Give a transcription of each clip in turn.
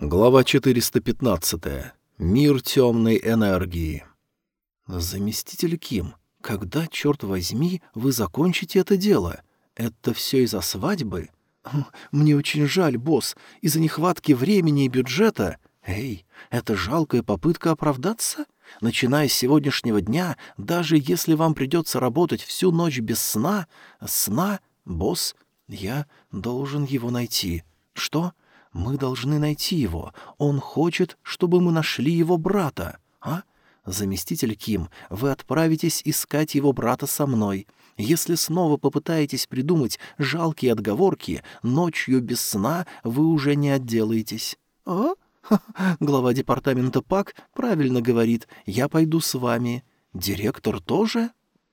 Глава 415. Мир темной энергии. Заместитель Ким, когда, черт возьми, вы закончите это дело? Это все из-за свадьбы? Хм, мне очень жаль, босс, из-за нехватки времени и бюджета. Эй, это жалкая попытка оправдаться? Начиная с сегодняшнего дня, даже если вам придется работать всю ночь без сна, сна, босс, я должен его найти. Что? — мы должны найти его. Он хочет, чтобы мы нашли его брата. А? Заместитель Ким, вы отправитесь искать его брата со мной. Если снова попытаетесь придумать жалкие отговорки, ночью без сна вы уже не отделаетесь. А? Глава департамента ПАК правильно говорит, я пойду с вами. Директор тоже?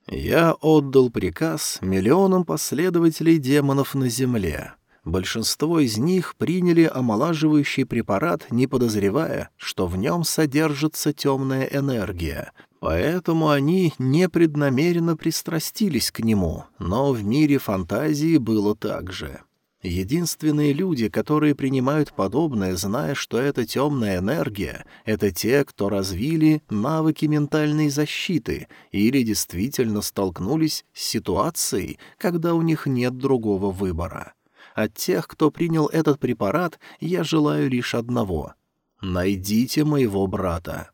Я отдал приказ миллионам последователей демонов на земле. Большинство из них приняли омолаживающий препарат, не подозревая, что в нем содержится темная энергия, поэтому они непреднамеренно пристрастились к нему, но в мире фантазии было так же. Единственные люди, которые принимают подобное, зная, что это темная энергия, это те, кто развили навыки ментальной защиты или действительно столкнулись с ситуацией, когда у них нет другого выбора. От тех, кто принял этот препарат, я желаю лишь одного — найдите моего брата.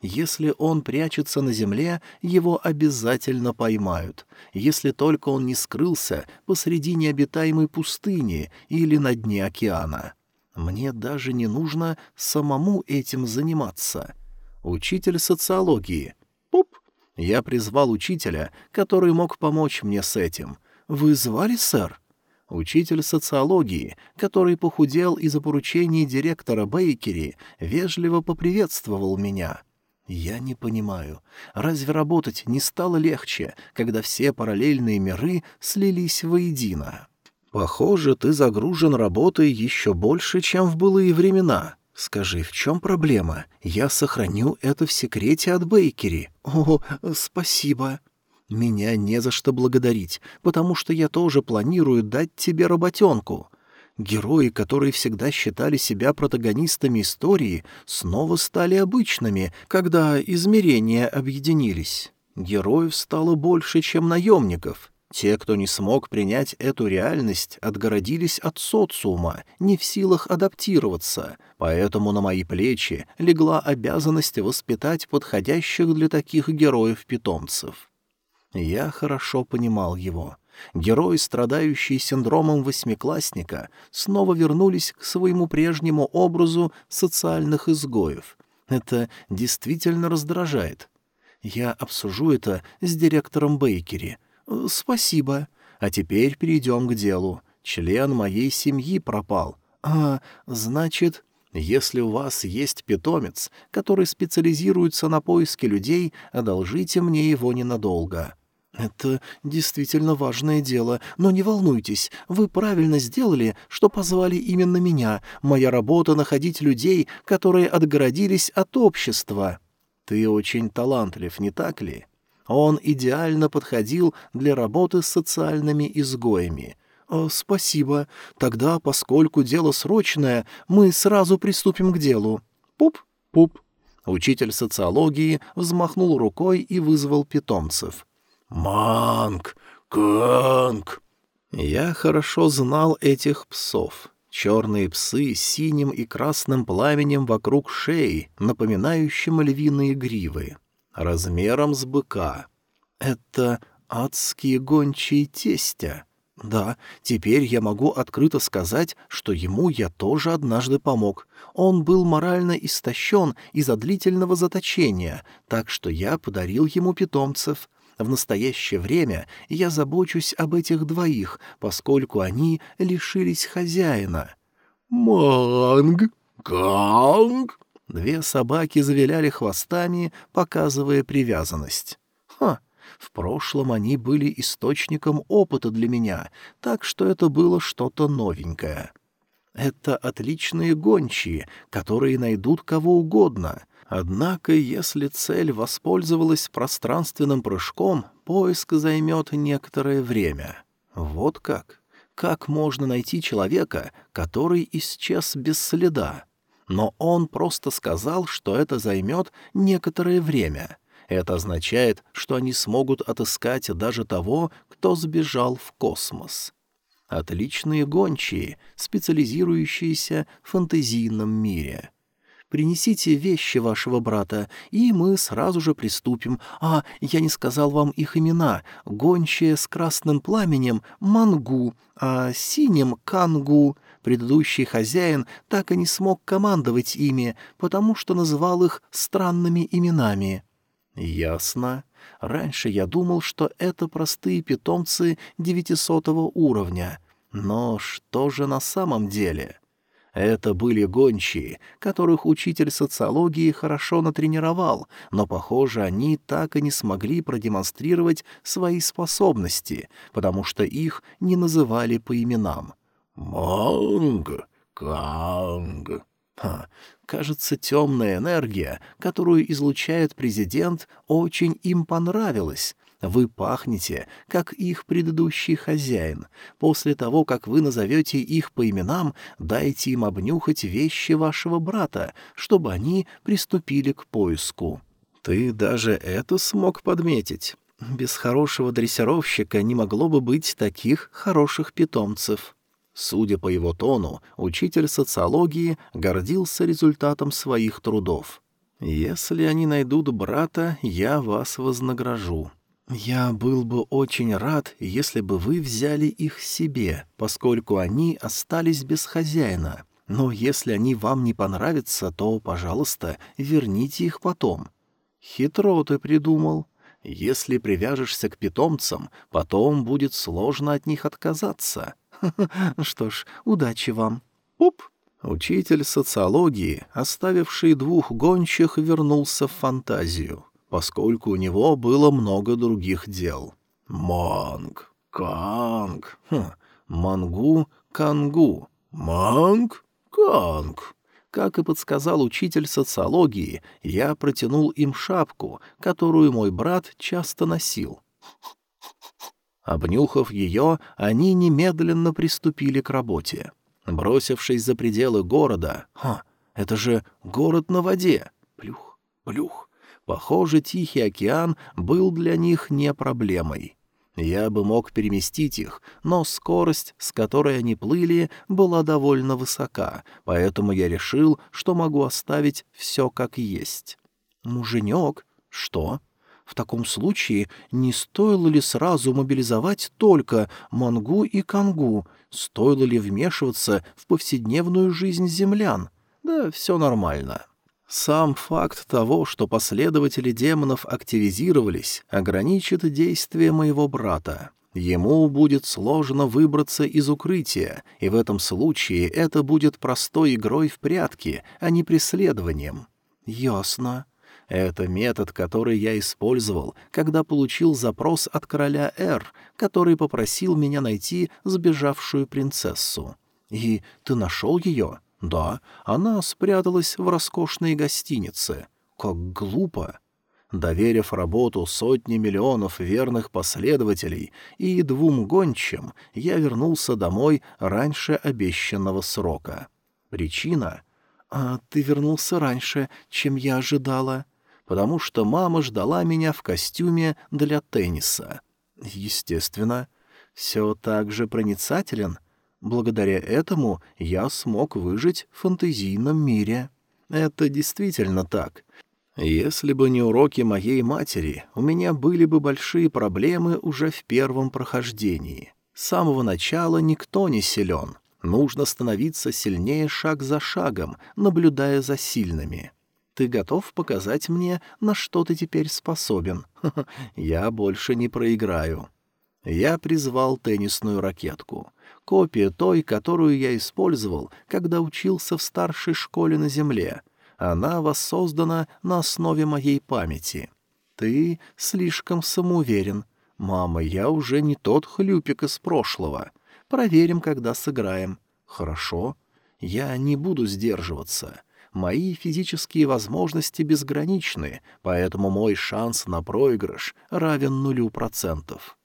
Если он прячется на земле, его обязательно поймают, если только он не скрылся посреди необитаемой пустыни или на дне океана. Мне даже не нужно самому этим заниматься. Учитель социологии. Пуп! Я призвал учителя, который мог помочь мне с этим. «Вы звали, сэр?» Учитель социологии, который похудел из-за поручений директора Бейкери, вежливо поприветствовал меня. Я не понимаю, разве работать не стало легче, когда все параллельные миры слились воедино? Похоже, ты загружен работой еще больше, чем в былые времена. Скажи, в чем проблема? Я сохраню это в секрете от Бейкери. О, спасибо. Меня не за что благодарить, потому что я тоже планирую дать тебе работенку. Герои, которые всегда считали себя протагонистами истории, снова стали обычными, когда измерения объединились. Героев стало больше, чем наемников. Те, кто не смог принять эту реальность, отгородились от социума, не в силах адаптироваться, поэтому на мои плечи легла обязанность воспитать подходящих для таких героев-питомцев. Я хорошо понимал его. Герои, страдающие синдромом восьмиклассника, снова вернулись к своему прежнему образу социальных изгоев. Это действительно раздражает. Я обсужу это с директором Бейкери. Спасибо. А теперь перейдем к делу. Член моей семьи пропал. А, значит, если у вас есть питомец, который специализируется на поиске людей, одолжите мне его ненадолго. «Это действительно важное дело, но не волнуйтесь, вы правильно сделали, что позвали именно меня. Моя работа — находить людей, которые отгородились от общества». «Ты очень талантлив, не так ли?» Он идеально подходил для работы с социальными изгоями. «О, «Спасибо. Тогда, поскольку дело срочное, мы сразу приступим к делу». «Пуп, пуп». Учитель социологии взмахнул рукой и вызвал питомцев. «Манг! Канг!» Я хорошо знал этих псов. Черные псы с синим и красным пламенем вокруг шеи, напоминающим львиные гривы, размером с быка. Это адские гончие тестя. Да, теперь я могу открыто сказать, что ему я тоже однажды помог. Он был морально истощен из-за длительного заточения, так что я подарил ему питомцев. В настоящее время я забочусь об этих двоих, поскольку они лишились хозяина. «Манг! Ганг!» Две собаки завиляли хвостами, показывая привязанность. «Ха! В прошлом они были источником опыта для меня, так что это было что-то новенькое. Это отличные гончие, которые найдут кого угодно — Однако, если цель воспользовалась пространственным прыжком, поиск займет некоторое время. Вот как? Как можно найти человека, который исчез без следа? Но он просто сказал, что это займет некоторое время. Это означает, что они смогут отыскать даже того, кто сбежал в космос. Отличные гончие, специализирующиеся в фантазийном мире. Принесите вещи вашего брата, и мы сразу же приступим. А, я не сказал вам их имена. Гончая с красным пламенем — Мангу, а синим — Кангу. Предыдущий хозяин так и не смог командовать ими, потому что называл их странными именами. Ясно. Раньше я думал, что это простые питомцы девятисотого уровня. Но что же на самом деле? Это были гончие, которых учитель социологии хорошо натренировал, но, похоже, они так и не смогли продемонстрировать свои способности, потому что их не называли по именам. Монг, Канг. Ха, кажется, темная энергия, которую излучает президент, очень им понравилась. Вы пахнете, как их предыдущий хозяин. После того, как вы назовете их по именам, дайте им обнюхать вещи вашего брата, чтобы они приступили к поиску. Ты даже это смог подметить. Без хорошего дрессировщика не могло бы быть таких хороших питомцев. Судя по его тону, учитель социологии гордился результатом своих трудов. «Если они найдут брата, я вас вознагражу. Я был бы очень рад, если бы вы взяли их себе, поскольку они остались без хозяина. Но если они вам не понравятся, то, пожалуйста, верните их потом». «Хитро ты придумал. Если привяжешься к питомцам, потом будет сложно от них отказаться». Что ж, удачи вам. Уп! Учитель социологии, оставивший двух гончих, вернулся в фантазию, поскольку у него было много других дел. Манг, Канг, хм, Мангу, Кангу, Манг, Канг. Как и подсказал учитель социологии, я протянул им шапку, которую мой брат часто носил. Обнюхав ее, они немедленно приступили к работе. Бросившись за пределы города... Ха, это же город на воде! Плюх, плюх. Похоже, Тихий океан был для них не проблемой. Я бы мог переместить их, но скорость, с которой они плыли, была довольно высока, поэтому я решил, что могу оставить все как есть. «Муженек? Что?» В таком случае не стоило ли сразу мобилизовать только Мангу и Кангу? Стоило ли вмешиваться в повседневную жизнь землян? Да все нормально. Сам факт того, что последователи демонов активизировались, ограничит действие моего брата. Ему будет сложно выбраться из укрытия, и в этом случае это будет простой игрой в прятки, а не преследованием. «Ясно», это метод, который я использовал, когда получил запрос от короля Р, который попросил меня найти сбежавшую принцессу. И ты нашел ее? Да, она спряталась в роскошной гостинице. Как глупо. Доверив работу сотни миллионов верных последователей и двум гончим, я вернулся домой раньше обещанного срока. Причина — «А ты вернулся раньше, чем я ожидала», потому что мама ждала меня в костюме для тенниса. Естественно, все так же проницателен. Благодаря этому я смог выжить в фантазийном мире. Это действительно так. Если бы не уроки моей матери, у меня были бы большие проблемы уже в первом прохождении. С самого начала никто не силен. Нужно становиться сильнее шаг за шагом, наблюдая за сильными. Ты готов показать мне, на что ты теперь способен? Я больше не проиграю. Я призвал теннисную ракетку. Копия той, которую я использовал, когда учился в старшей школе на Земле. Она воссоздана на основе моей памяти. Ты слишком самоуверен. Мама, я уже не тот хлюпик из прошлого. Проверим, когда сыграем. Хорошо. Я не буду сдерживаться. Мои физические возможности безграничны, поэтому мой шанс на проигрыш равен нулю процентов.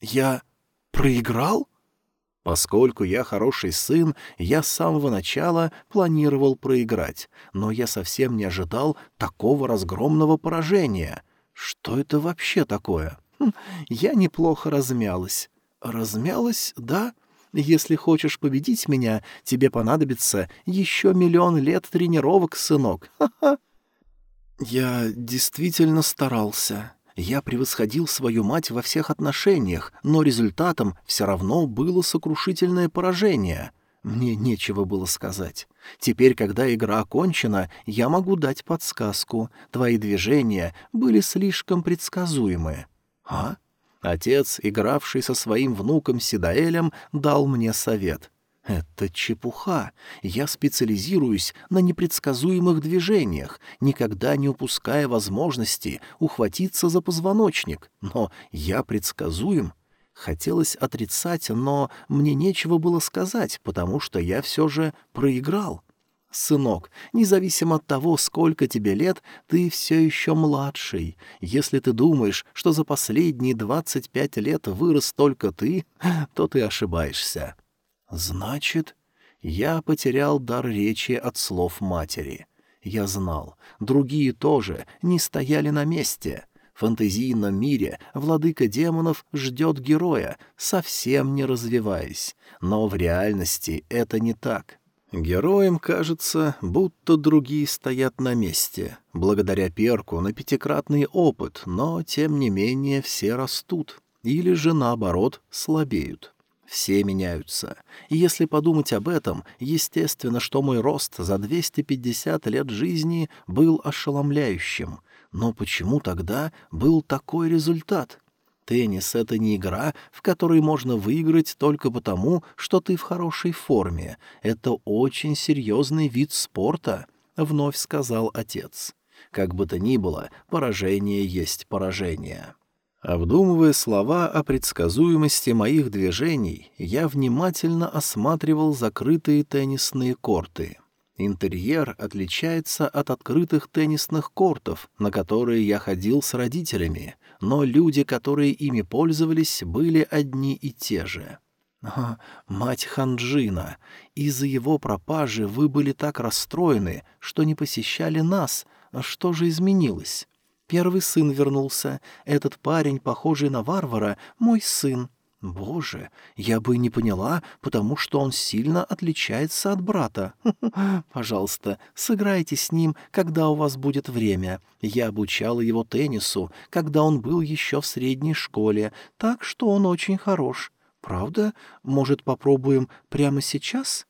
«Я проиграл?» Поскольку я хороший сын, я с самого начала планировал проиграть, но я совсем не ожидал такого разгромного поражения. Что это вообще такое? Хм, я неплохо размялась. Размялась, да? Если хочешь победить меня, тебе понадобится еще миллион лет тренировок, сынок. Ха-ха. Я действительно старался. Я превосходил свою мать во всех отношениях, но результатом все равно было сокрушительное поражение. Мне нечего было сказать. Теперь, когда игра окончена, я могу дать подсказку. Твои движения были слишком предсказуемы. А? Отец, игравший со своим внуком Сидаэлем, дал мне совет. Это чепуха. Я специализируюсь на непредсказуемых движениях, никогда не упуская возможности ухватиться за позвоночник. Но я предсказуем. Хотелось отрицать, но мне нечего было сказать, потому что я все же проиграл. «Сынок, независимо от того, сколько тебе лет, ты все еще младший. Если ты думаешь, что за последние двадцать пять лет вырос только ты, то ты ошибаешься. Значит, я потерял дар речи от слов матери. Я знал, другие тоже не стояли на месте. В фантазийном мире владыка демонов ждет героя, совсем не развиваясь. Но в реальности это не так. Героям кажется, будто другие стоят на месте, благодаря перку на пятикратный опыт, но, тем не менее, все растут, или же, наоборот, слабеют. Все меняются. И если подумать об этом, естественно, что мой рост за 250 лет жизни был ошеломляющим. Но почему тогда был такой результат? Теннис — это не игра, в которой можно выиграть только потому, что ты в хорошей форме. Это очень серьезный вид спорта, — вновь сказал отец. Как бы то ни было, поражение есть поражение. Обдумывая слова о предсказуемости моих движений, я внимательно осматривал закрытые теннисные корты. Интерьер отличается от открытых теннисных кортов, на которые я ходил с родителями, но люди, которые ими пользовались, были одни и те же. «А, мать Ханджина, из-за его пропажи вы были так расстроены, что не посещали нас. Что же изменилось?» Первый сын вернулся. Этот парень, похожий на варвара, мой сын. Боже, я бы не поняла, потому что он сильно отличается от брата. Пожалуйста, сыграйте с ним, когда у вас будет время. Я обучала его теннису, когда он был еще в средней школе, так что он очень хорош. Правда? Может, попробуем прямо сейчас?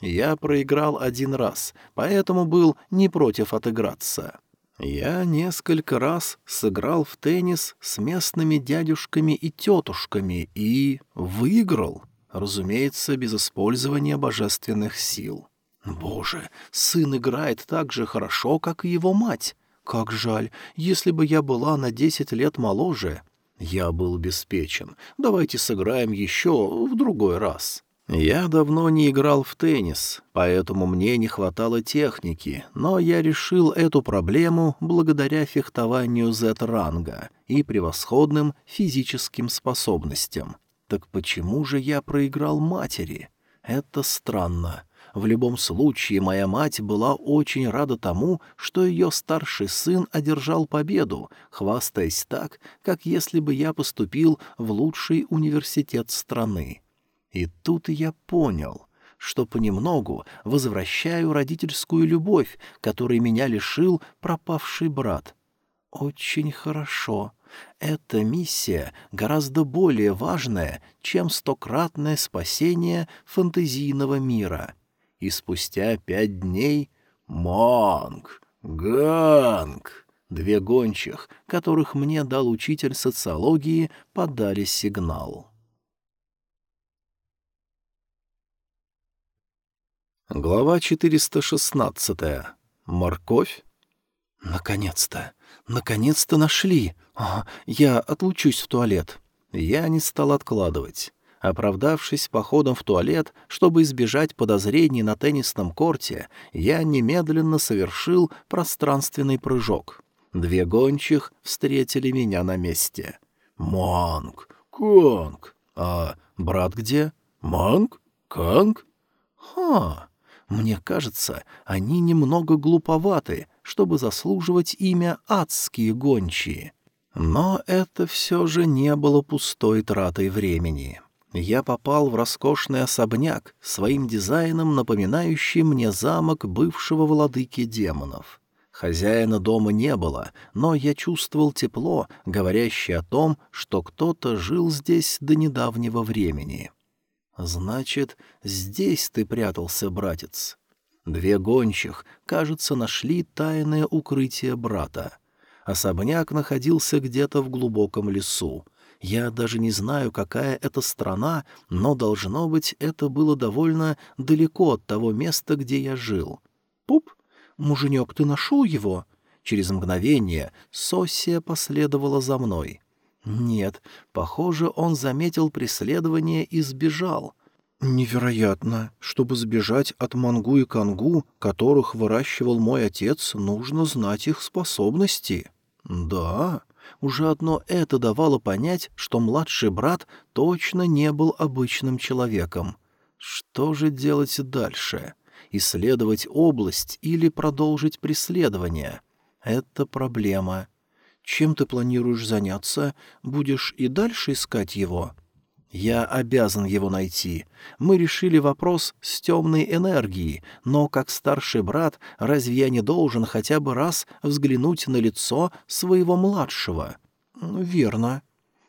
Я проиграл один раз, поэтому был не против отыграться. Я несколько раз сыграл в теннис с местными дядюшками и тетушками и выиграл, разумеется, без использования божественных сил. Боже, сын играет так же хорошо, как и его мать. Как жаль, если бы я была на десять лет моложе. Я был обеспечен. Давайте сыграем еще в другой раз. Я давно не играл в теннис, поэтому мне не хватало техники, но я решил эту проблему благодаря фехтованию Z-ранга и превосходным физическим способностям. Так почему же я проиграл матери? Это странно. В любом случае, моя мать была очень рада тому, что ее старший сын одержал победу, хвастаясь так, как если бы я поступил в лучший университет страны. И тут я понял, что понемногу возвращаю родительскую любовь, которой меня лишил пропавший брат. Очень хорошо. Эта миссия гораздо более важная, чем стократное спасение фантазийного мира. И спустя пять дней Монг, Ганг, две гончих, которых мне дал учитель социологии, подали сигнал. Глава 416. Морковь? Наконец-то! Наконец-то нашли! А, я отлучусь в туалет. Я не стал откладывать. Оправдавшись походом в туалет, чтобы избежать подозрений на теннисном корте, я немедленно совершил пространственный прыжок. Две гончих встретили меня на месте. «Монг! Конг! А брат где?» Манг? Канг? Ха! Мне кажется, они немного глуповаты, чтобы заслуживать имя «адские гончие». Но это все же не было пустой тратой времени. Я попал в роскошный особняк, своим дизайном напоминающий мне замок бывшего владыки демонов. Хозяина дома не было, но я чувствовал тепло, говорящее о том, что кто-то жил здесь до недавнего времени. «Значит, здесь ты прятался, братец?» Две гончих, кажется, нашли тайное укрытие брата. Особняк находился где-то в глубоком лесу. Я даже не знаю, какая это страна, но, должно быть, это было довольно далеко от того места, где я жил. Пуп! «Муженек, ты нашел его?» Через мгновение Сосия последовала за мной. Нет, похоже, он заметил преследование и сбежал. «Невероятно. Чтобы сбежать от Мангу и Кангу, которых выращивал мой отец, нужно знать их способности». «Да». Уже одно это давало понять, что младший брат точно не был обычным человеком. Что же делать дальше? исследовать область или продолжить преследование. Это проблема. Чем ты планируешь заняться? Будешь и дальше искать его? Я обязан его найти. Мы решили вопрос с темной энергией, но как старший брат разве я не должен хотя бы раз взглянуть на лицо своего младшего? Верно.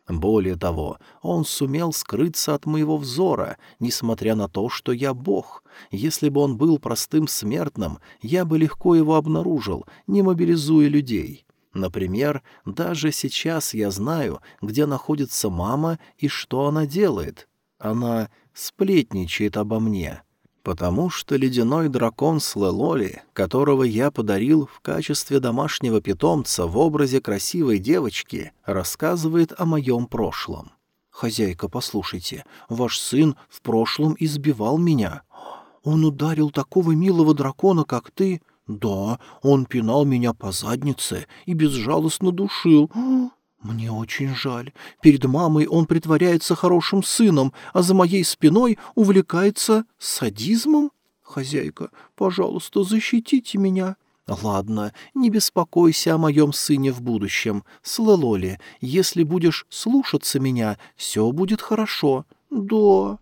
Более того, он сумел скрыться от моего взора, несмотря на то, что я бог. Если бы он был простым смертным, я бы легко его обнаружил, не мобилизуя людей. Например, даже сейчас я знаю, где находится мама и что она делает. Она сплетничает обо мне потому что ледяной дракон Слелоли, которого я подарил в качестве домашнего питомца в образе красивой девочки, рассказывает о моем прошлом. «Хозяйка, послушайте, ваш сын в прошлом избивал меня. Он ударил такого милого дракона, как ты. Да, он пинал меня по заднице и безжалостно душил. «Мне очень жаль. Перед мамой он притворяется хорошим сыном, а за моей спиной увлекается садизмом? Хозяйка, пожалуйста, защитите меня». «Ладно, не беспокойся о моем сыне в будущем. Слэлоли, если будешь слушаться меня, все будет хорошо». «Да».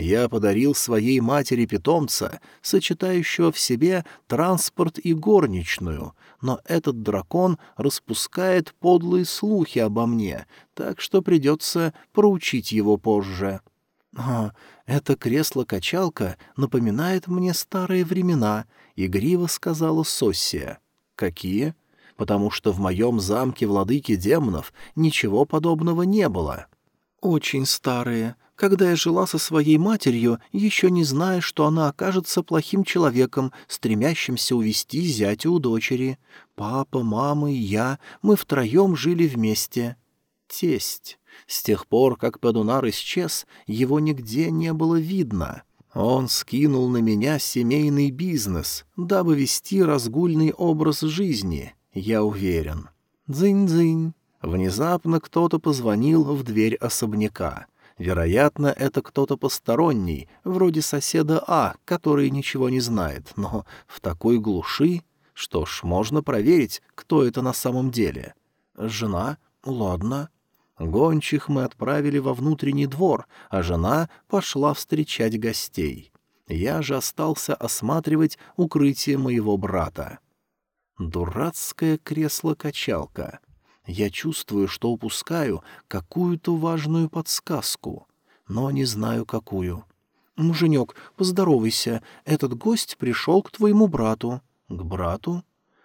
Я подарил своей матери питомца, сочетающего в себе транспорт и горничную, но этот дракон распускает подлые слухи обо мне, так что придется проучить его позже. «А, это кресло-качалка напоминает мне старые времена», — игриво сказала Соссия. «Какие?» «Потому что в моем замке владыки демонов ничего подобного не было». «Очень старые когда я жила со своей матерью, еще не зная, что она окажется плохим человеком, стремящимся увести зятя у дочери. Папа, мама и я, мы втроем жили вместе. Тесть. С тех пор, как Падунар исчез, его нигде не было видно. Он скинул на меня семейный бизнес, дабы вести разгульный образ жизни, я уверен. Дзынь-дзынь. Внезапно кто-то позвонил в дверь особняка. Вероятно, это кто-то посторонний, вроде соседа А, который ничего не знает, но в такой глуши... Что ж, можно проверить, кто это на самом деле. Жена? Ладно. Гончих мы отправили во внутренний двор, а жена пошла встречать гостей. Я же остался осматривать укрытие моего брата. Дурацкое кресло-качалка. Я чувствую, что упускаю какую-то важную подсказку, но не знаю, какую. «Муженек, поздоровайся, этот гость пришел к твоему брату». «К брату?»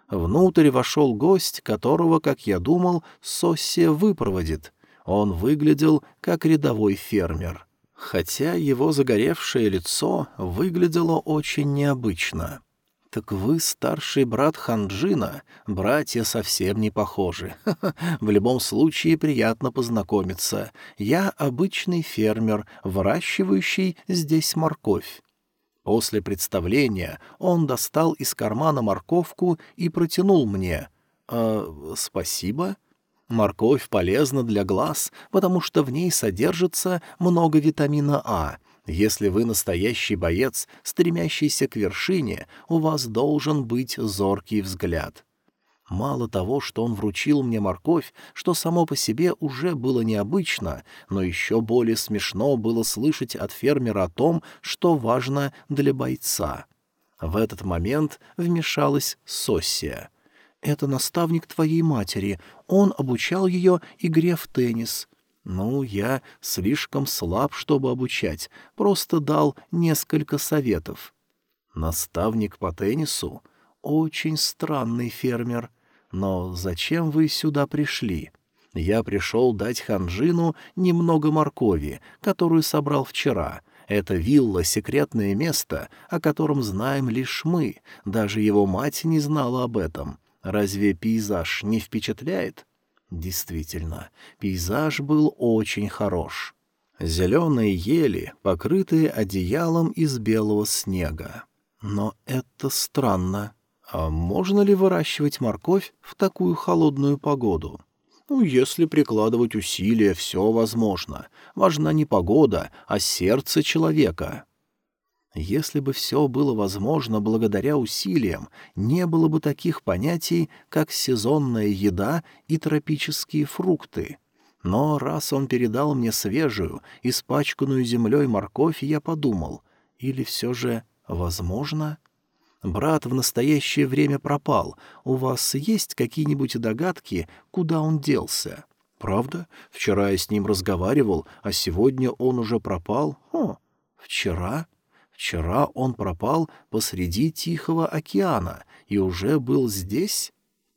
Внутрь вошел гость, которого, как я думал, Соссия выпроводит. Он выглядел как рядовой фермер. Хотя его загоревшее лицо выглядело очень необычно. «Так вы старший брат Ханджина. Братья совсем не похожи. В любом случае приятно познакомиться. Я обычный фермер, выращивающий здесь морковь». После представления он достал из кармана морковку и протянул мне. «Э, «Спасибо?» Морковь полезна для глаз, потому что в ней содержится много витамина А — Если вы настоящий боец, стремящийся к вершине, у вас должен быть зоркий взгляд. Мало того, что он вручил мне морковь, что само по себе уже было необычно, но еще более смешно было слышать от фермера о том, что важно для бойца. В этот момент вмешалась Соссия. «Это наставник твоей матери. Он обучал ее игре в теннис. Ну, я слишком слаб, чтобы обучать, просто дал несколько советов. Наставник по теннису? Очень странный фермер. Но зачем вы сюда пришли? Я пришел дать Ханжину немного моркови, которую собрал вчера. Это вилла — секретное место, о котором знаем лишь мы. Даже его мать не знала об этом. Разве пейзаж не впечатляет?» Действительно, пейзаж был очень хорош. Зеленые ели, покрытые одеялом из белого снега. Но это странно. А можно ли выращивать морковь в такую холодную погоду? Ну, если прикладывать усилия, все возможно. Важна не погода, а сердце человека. Если бы все было возможно благодаря усилиям, не было бы таких понятий, как сезонная еда и тропические фрукты. Но раз он передал мне свежую, испачканную землей морковь, я подумал, или все же возможно? Брат в настоящее время пропал. У вас есть какие-нибудь догадки, куда он делся? Правда? Вчера я с ним разговаривал, а сегодня он уже пропал? О, вчера? Вчера он пропал посреди Тихого океана и уже был здесь?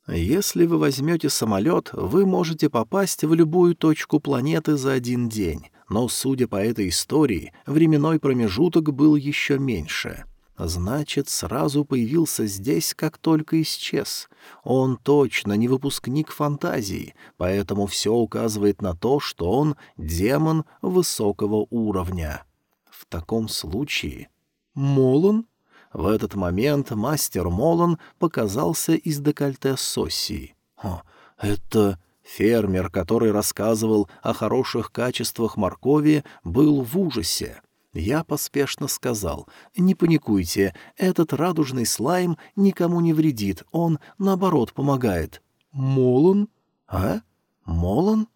Если вы возьмете самолет, вы можете попасть в любую точку планеты за один день, но, судя по этой истории, временной промежуток был еще меньше. Значит, сразу появился здесь, как только исчез. Он точно не выпускник фантазии, поэтому все указывает на то, что он демон высокого уровня. В таком случае «Молон?» В этот момент мастер Молон показался из декольте Соссии. «О, это...» Фермер, который рассказывал о хороших качествах моркови, был в ужасе. Я поспешно сказал, «Не паникуйте, этот радужный слайм никому не вредит, он, наоборот, помогает». «Молон?» «А? Молон?»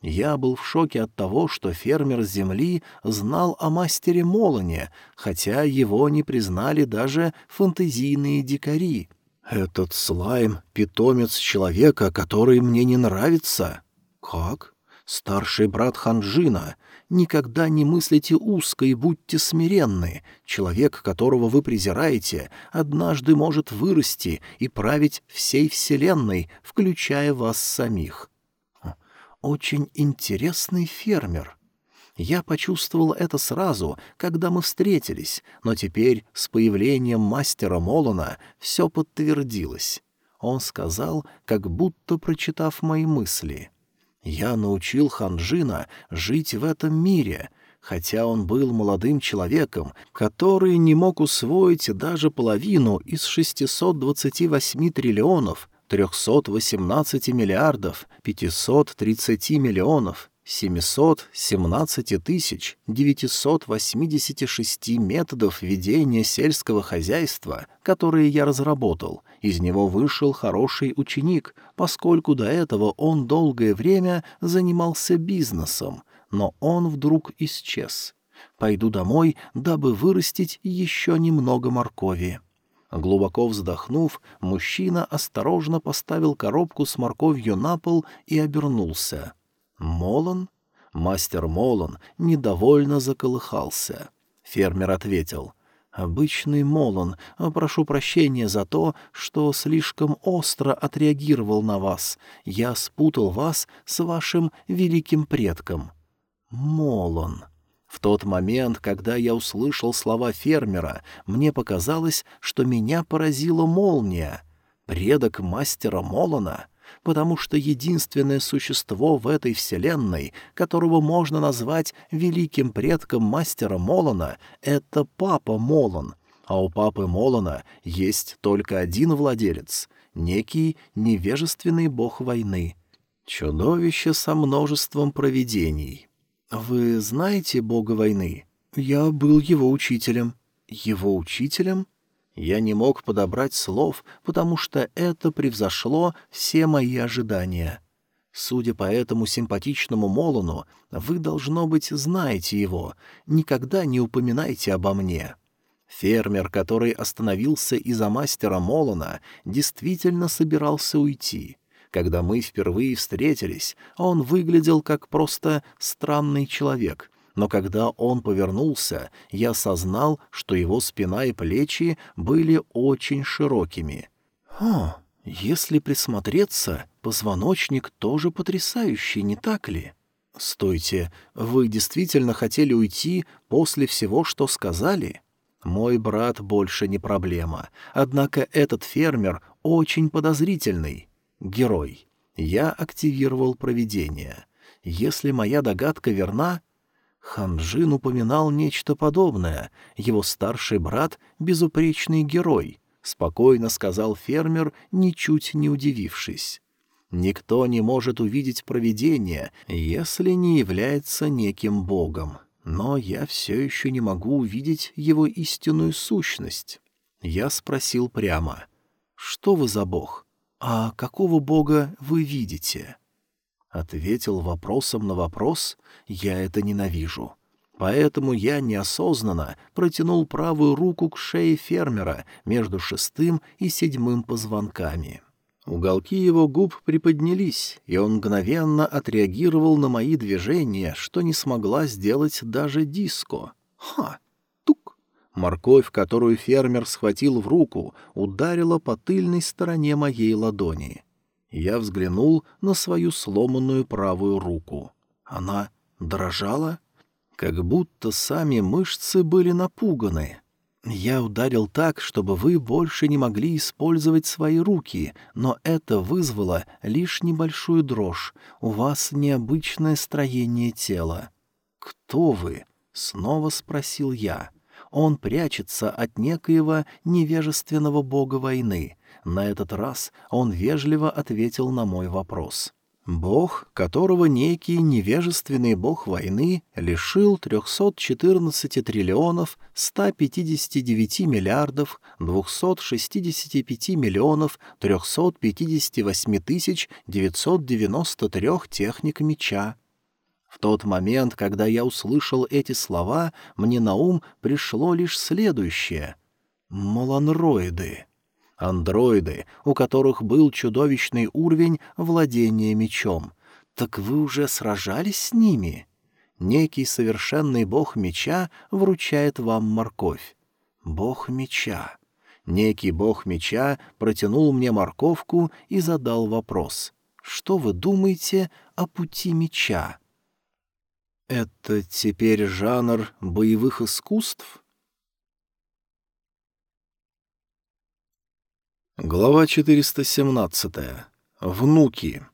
Я был в шоке от того, что фермер земли знал о мастере Молоне, хотя его не признали даже фантазийные дикари. «Этот слайм — питомец человека, который мне не нравится». «Как?» «Старший брат Ханжина. Никогда не мыслите узко и будьте смиренны. Человек, которого вы презираете, однажды может вырасти и править всей Вселенной, включая вас самих» очень интересный фермер. Я почувствовал это сразу, когда мы встретились, но теперь с появлением мастера Молона все подтвердилось. Он сказал, как будто прочитав мои мысли. «Я научил Ханжина жить в этом мире», хотя он был молодым человеком, который не мог усвоить даже половину из 628 триллионов, 318 миллиардов 530 миллионов 717 тысяч 986 методов ведения сельского хозяйства, которые я разработал. Из него вышел хороший ученик, поскольку до этого он долгое время занимался бизнесом, но он вдруг исчез. Пойду домой, дабы вырастить еще немного моркови. Глубоко вздохнув, мужчина осторожно поставил коробку с морковью на пол и обернулся. «Молон?» Мастер Молон недовольно заколыхался. Фермер ответил. «Обычный Молон, прошу прощения за то, что слишком остро отреагировал на вас. Я спутал вас с вашим великим предком». «Молон». В тот момент, когда я услышал слова фермера, мне показалось, что меня поразила молния. Предок мастера Молона — потому что единственное существо в этой вселенной, которого можно назвать великим предком мастера Молона, это папа Молон, а у папы Молона есть только один владелец — некий невежественный бог войны. Чудовище со множеством провидений. «Вы знаете бога войны?» Я был его учителем. Его учителем? Я не мог подобрать слов, потому что это превзошло все мои ожидания. Судя по этому симпатичному Молону, вы, должно быть, знаете его. Никогда не упоминайте обо мне. Фермер, который остановился из-за мастера Молона, действительно собирался уйти. Когда мы впервые встретились, он выглядел как просто странный человек, но когда он повернулся, я осознал, что его спина и плечи были очень широкими. «О, если присмотреться, позвоночник тоже потрясающий, не так ли?» «Стойте, вы действительно хотели уйти после всего, что сказали?» Мой брат больше не проблема, однако этот фермер очень подозрительный. Герой. Я активировал провидение. Если моя догадка верна... Ханжин упоминал нечто подобное. Его старший брат — безупречный герой, — спокойно сказал фермер, ничуть не удивившись. Никто не может увидеть провидение, если не является неким богом но я все еще не могу увидеть его истинную сущность. Я спросил прямо, «Что вы за бог? А какого бога вы видите?» Ответил вопросом на вопрос, «Я это ненавижу». Поэтому я неосознанно протянул правую руку к шее фермера между шестым и седьмым позвонками. Уголки его губ приподнялись, и он мгновенно отреагировал на мои движения, что не смогла сделать даже диско. Ха! Тук! Морковь, которую фермер схватил в руку, ударила по тыльной стороне моей ладони. Я взглянул на свою сломанную правую руку. Она дрожала, как будто сами мышцы были напуганы. Я ударил так, чтобы вы больше не могли использовать свои руки, но это вызвало лишь небольшую дрожь. У вас необычное строение тела. Кто вы? снова спросил я. Он прячется от некоего невежественного бога войны. На этот раз он вежливо ответил на мой вопрос. Бог, которого некий невежественный бог войны лишил 314 триллионов 159 миллиардов 265 миллионов 358 тысяч 993 техник меча. В тот момент, когда я услышал эти слова, мне на ум пришло лишь следующее — Маланроиды андроиды, у которых был чудовищный уровень владения мечом. Так вы уже сражались с ними? Некий совершенный бог меча вручает вам морковь. Бог меча. Некий бог меча протянул мне морковку и задал вопрос. «Что вы думаете о пути меча?» «Это теперь жанр боевых искусств?» Глава 417. Внуки.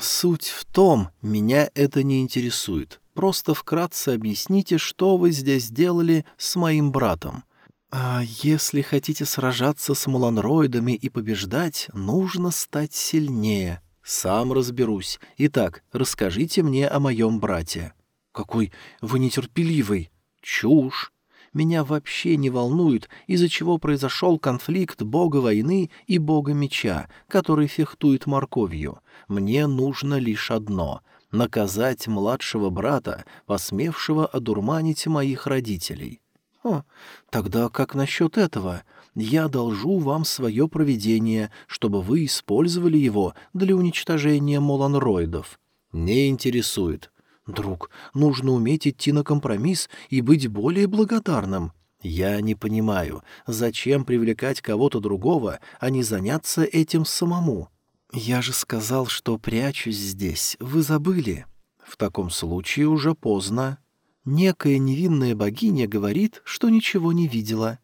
Суть в том, меня это не интересует. Просто вкратце объясните, что вы здесь делали с моим братом. А если хотите сражаться с муланроидами и побеждать, нужно стать сильнее. Сам разберусь. Итак, расскажите мне о моем брате. Какой вы нетерпеливый. Чушь меня вообще не волнует, из-за чего произошел конфликт бога войны и бога меча, который фехтует морковью. Мне нужно лишь одно — наказать младшего брата, посмевшего одурманить моих родителей. О, тогда как насчет этого? Я должу вам свое провидение, чтобы вы использовали его для уничтожения моланроидов. Не интересует. «Друг, нужно уметь идти на компромисс и быть более благодарным». «Я не понимаю, зачем привлекать кого-то другого, а не заняться этим самому?» «Я же сказал, что прячусь здесь. Вы забыли?» «В таком случае уже поздно. Некая невинная богиня говорит, что ничего не видела.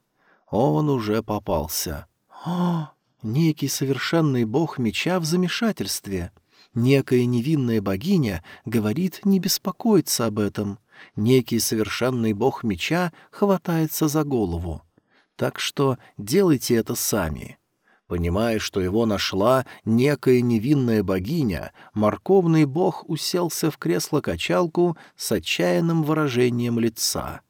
Он уже попался. О, некий совершенный бог меча в замешательстве. Некая невинная богиня говорит не беспокоиться об этом. Некий совершенный бог меча хватается за голову. Так что делайте это сами. Понимая, что его нашла некая невинная богиня, морковный бог уселся в кресло-качалку с отчаянным выражением лица.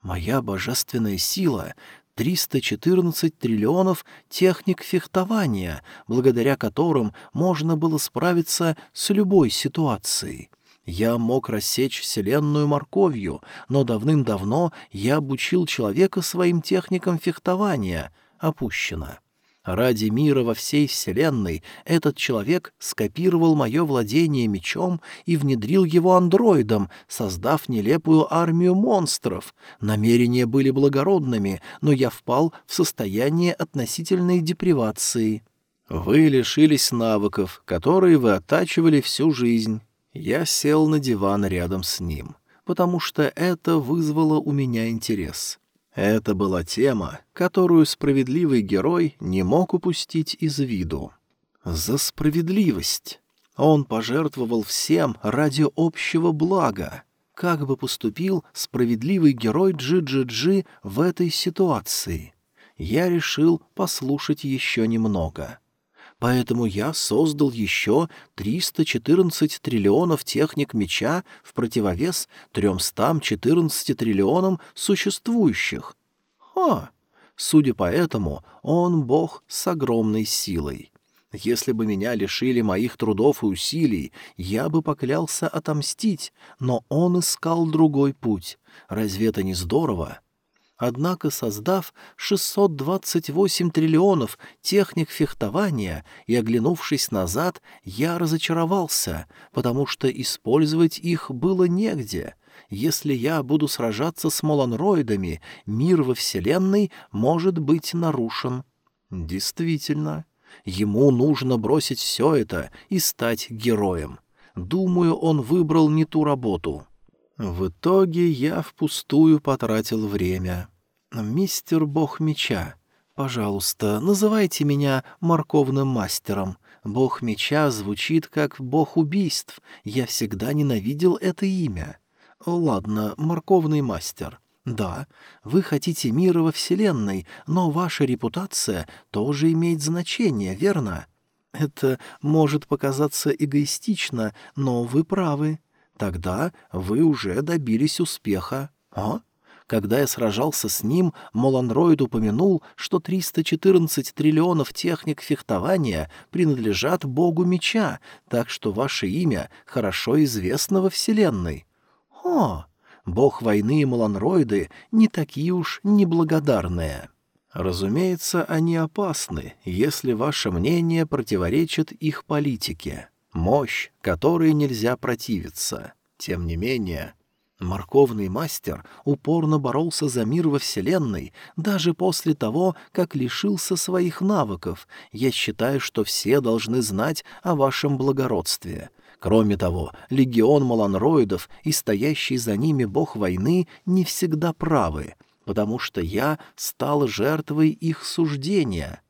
Моя божественная сила 314 триллионов техник фехтования, благодаря которым можно было справиться с любой ситуацией. Я мог рассечь вселенную морковью, но давным-давно я обучил человека своим техникам фехтования. Опущено. Ради мира во всей вселенной этот человек скопировал мое владение мечом и внедрил его андроидом, создав нелепую армию монстров. Намерения были благородными, но я впал в состояние относительной депривации. Вы лишились навыков, которые вы оттачивали всю жизнь. Я сел на диван рядом с ним, потому что это вызвало у меня интерес. Это была тема, которую справедливый герой не мог упустить из виду. За справедливость. Он пожертвовал всем ради общего блага. Как бы поступил справедливый герой Джи-Джи-Джи в этой ситуации? Я решил послушать еще немного. Поэтому я создал еще 314 триллионов техник меча в противовес 314 триллионам существующих. Ха! Судя по этому, он бог с огромной силой. Если бы меня лишили моих трудов и усилий, я бы поклялся отомстить, но он искал другой путь. Разве это не здорово? Однако, создав 628 триллионов техник фехтования и оглянувшись назад, я разочаровался, потому что использовать их было негде. Если я буду сражаться с моланроидами, мир во Вселенной может быть нарушен. Действительно, ему нужно бросить все это и стать героем. Думаю, он выбрал не ту работу. В итоге я впустую потратил время. «Мистер Бог Меча, пожалуйста, называйте меня морковным мастером. Бог Меча звучит как Бог Убийств. Я всегда ненавидел это имя. Ладно, морковный мастер». «Да, вы хотите мира во Вселенной, но ваша репутация тоже имеет значение, верно?» «Это может показаться эгоистично, но вы правы. Тогда вы уже добились успеха». «А?» Когда я сражался с ним, Моланроид упомянул, что 314 триллионов техник фехтования принадлежат богу меча, так что ваше имя хорошо известно во Вселенной. О, бог войны и Моланроиды не такие уж неблагодарные. Разумеется, они опасны, если ваше мнение противоречит их политике. Мощь, которой нельзя противиться. Тем не менее, Морковный мастер упорно боролся за мир во Вселенной, даже после того, как лишился своих навыков. Я считаю, что все должны знать о вашем благородстве. Кроме того, легион маланроидов и стоящий за ними бог войны не всегда правы, потому что я стал жертвой их суждения.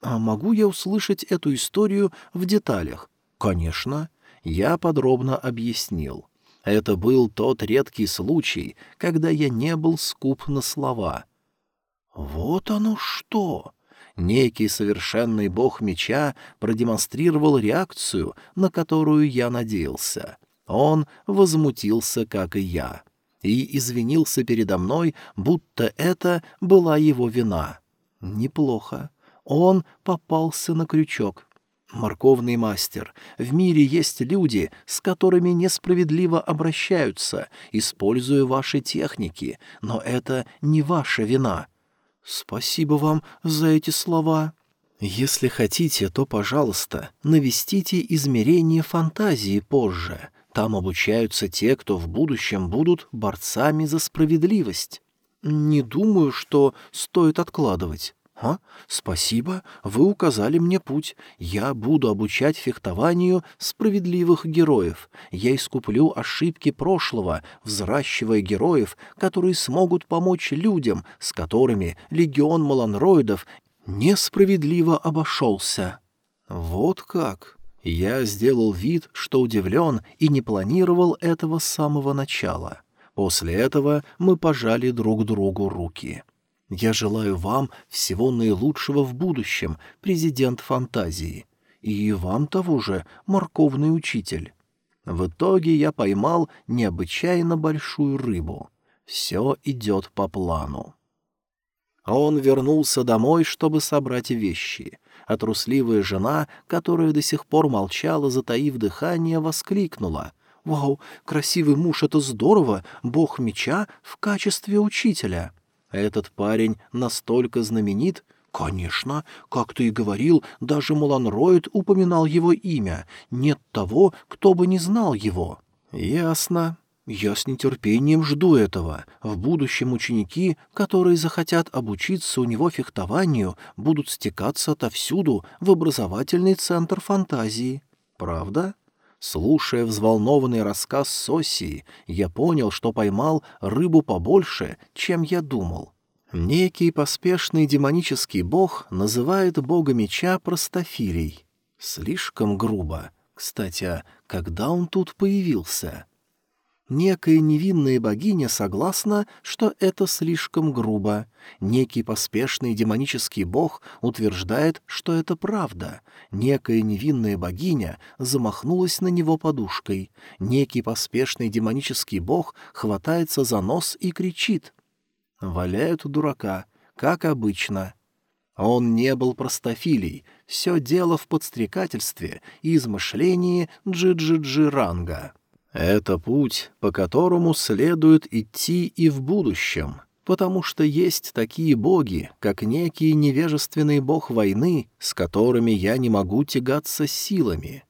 А могу я услышать эту историю в деталях? Конечно. Я подробно объяснил. Это был тот редкий случай, когда я не был скуп на слова. «Вот оно что!» Некий совершенный бог меча продемонстрировал реакцию, на которую я надеялся. Он возмутился, как и я, и извинился передо мной, будто это была его вина. Неплохо. Он попался на крючок. «Морковный мастер, в мире есть люди, с которыми несправедливо обращаются, используя ваши техники, но это не ваша вина. Спасибо вам за эти слова. Если хотите, то, пожалуйста, навестите измерение фантазии позже. Там обучаются те, кто в будущем будут борцами за справедливость. Не думаю, что стоит откладывать». «А? Спасибо, вы указали мне путь. Я буду обучать фехтованию справедливых героев. Я искуплю ошибки прошлого, взращивая героев, которые смогут помочь людям, с которыми легион маланроидов несправедливо обошелся». «Вот как!» Я сделал вид, что удивлен и не планировал этого с самого начала. После этого мы пожали друг другу руки. Я желаю вам всего наилучшего в будущем, президент фантазии. И вам того же, морковный учитель. В итоге я поймал необычайно большую рыбу. Все идет по плану. Он вернулся домой, чтобы собрать вещи. А трусливая жена, которая до сих пор молчала, затаив дыхание, воскликнула. «Вау, красивый муж — это здорово! Бог меча в качестве учителя!» «Этот парень настолько знаменит?» «Конечно, как ты и говорил, даже Мулан Роид упоминал его имя. Нет того, кто бы не знал его». «Ясно. Я с нетерпением жду этого. В будущем ученики, которые захотят обучиться у него фехтованию, будут стекаться отовсюду в образовательный центр фантазии. Правда? Слушая взволнованный рассказ Сосии, я понял, что поймал рыбу побольше, чем я думал. Некий поспешный демонический бог называет бога меча простофилей. Слишком грубо. Кстати, а когда он тут появился?» Некая невинная богиня согласна, что это слишком грубо. Некий поспешный демонический бог утверждает, что это правда. Некая невинная богиня замахнулась на него подушкой. Некий поспешный демонический бог хватается за нос и кричит. Валяют дурака, как обычно. Он не был простофилей, все дело в подстрекательстве и измышлении Джи-Джи-Джи-Ранга. Это путь, по которому следует идти и в будущем, потому что есть такие боги, как некий невежественный бог войны, с которыми я не могу тягаться силами.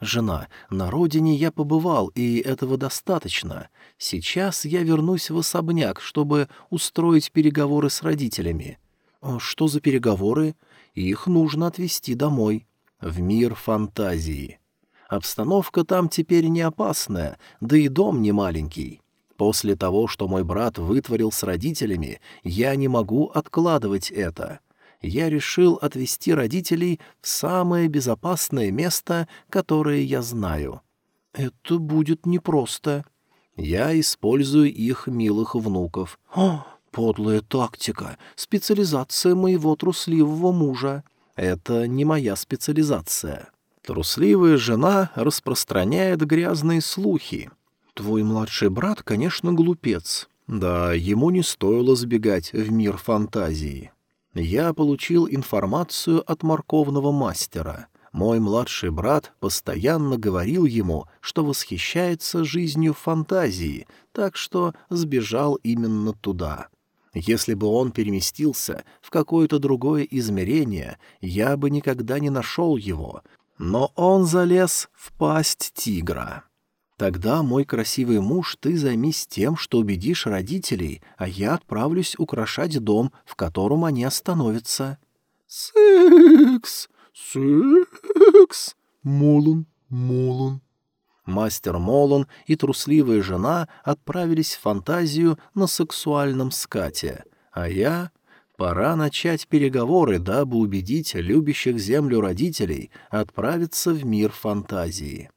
Жена, на родине я побывал, и этого достаточно. Сейчас я вернусь в особняк, чтобы устроить переговоры с родителями. Что за переговоры? Их нужно отвезти домой, в мир фантазии. Обстановка там теперь не опасная, да и дом не маленький. После того, что мой брат вытворил с родителями, я не могу откладывать это. Я решил отвезти родителей в самое безопасное место, которое я знаю. Это будет непросто. Я использую их милых внуков. О, подлая тактика, специализация моего трусливого мужа. Это не моя специализация. Трусливая жена распространяет грязные слухи. Твой младший брат, конечно, глупец. Да, ему не стоило сбегать в мир фантазии. Я получил информацию от морковного мастера. Мой младший брат постоянно говорил ему, что восхищается жизнью фантазии, так что сбежал именно туда. Если бы он переместился в какое-то другое измерение, я бы никогда не нашел его, но он залез в пасть тигра. Тогда, мой красивый муж, ты займись тем, что убедишь родителей, а я отправлюсь украшать дом, в котором они остановятся. Секс! Секс! Молун, Молун. Мастер Молун и трусливая жена отправились в фантазию на сексуальном скате, а я Пора начать переговоры, дабы убедить любящих землю родителей отправиться в мир фантазии.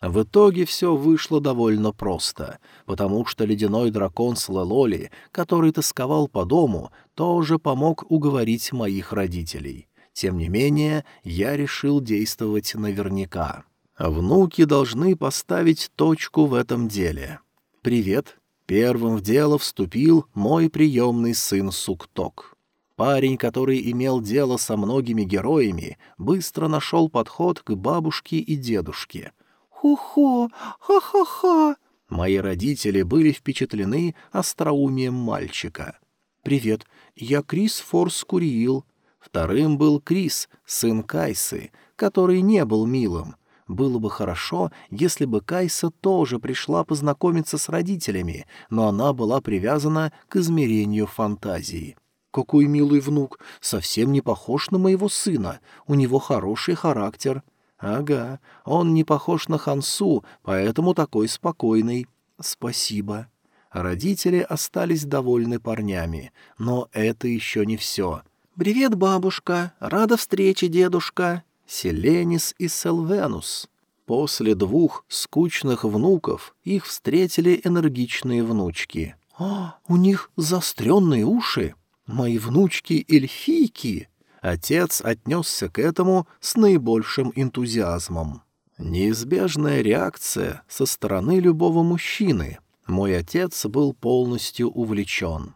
В итоге все вышло довольно просто, потому что ледяной дракон Слэлоли, который тосковал по дому, тоже помог уговорить моих родителей. Тем не менее, я решил действовать наверняка. Внуки должны поставить точку в этом деле. «Привет, Первым в дело вступил мой приемный сын Сукток. Парень, который имел дело со многими героями, быстро нашел подход к бабушке и дедушке. «Хо-хо! Ха-ха-ха!» Мои родители были впечатлены остроумием мальчика. «Привет, я Крис Форс Куриил». Вторым был Крис, сын Кайсы, который не был милым, было бы хорошо, если бы Кайса тоже пришла познакомиться с родителями, но она была привязана к измерению фантазии. «Какой милый внук! Совсем не похож на моего сына. У него хороший характер». «Ага, он не похож на Хансу, поэтому такой спокойный». «Спасибо». Родители остались довольны парнями, но это еще не все. «Привет, бабушка! Рада встрече, дедушка!» Селенис и Селвенус. После двух скучных внуков их встретили энергичные внучки. «А, у них заостренные уши! Мои внучки эльфийки!» Отец отнесся к этому с наибольшим энтузиазмом. Неизбежная реакция со стороны любого мужчины. Мой отец был полностью увлечен.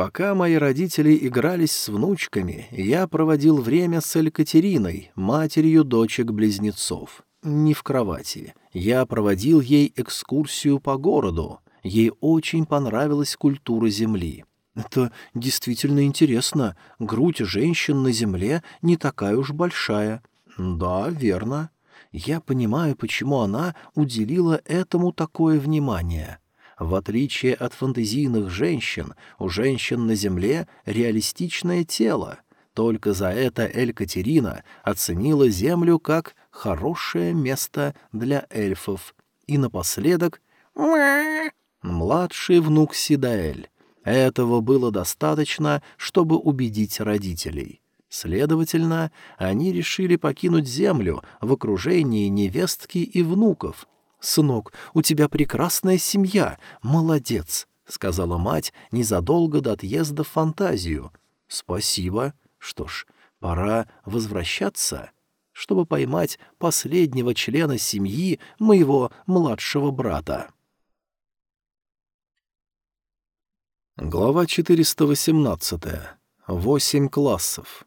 Пока мои родители игрались с внучками, я проводил время с Элькатериной, матерью дочек-близнецов. Не в кровати. Я проводил ей экскурсию по городу. Ей очень понравилась культура Земли. Это действительно интересно. Грудь женщин на Земле не такая уж большая. Да, верно. Я понимаю, почему она уделила этому такое внимание. В отличие от фантазийных женщин, у женщин на Земле реалистичное тело. Только за это Эль-Катерина оценила Землю как хорошее место для эльфов. И напоследок младший внук Сидаэль. Этого было достаточно, чтобы убедить родителей. Следовательно, они решили покинуть Землю в окружении невестки и внуков, «Сынок, у тебя прекрасная семья, молодец», — сказала мать незадолго до отъезда в фантазию. «Спасибо. Что ж, пора возвращаться, чтобы поймать последнего члена семьи моего младшего брата». Глава 418. Восемь классов.